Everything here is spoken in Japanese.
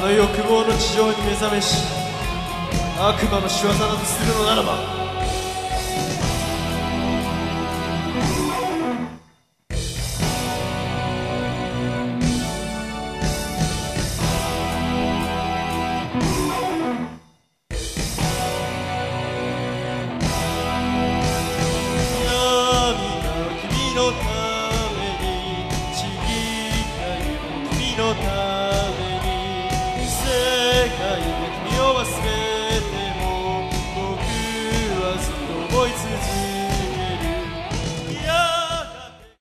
の欲望の地上に目覚めし悪魔の仕業などするのならば。君のためにちぎった君のために。Jehovah's name.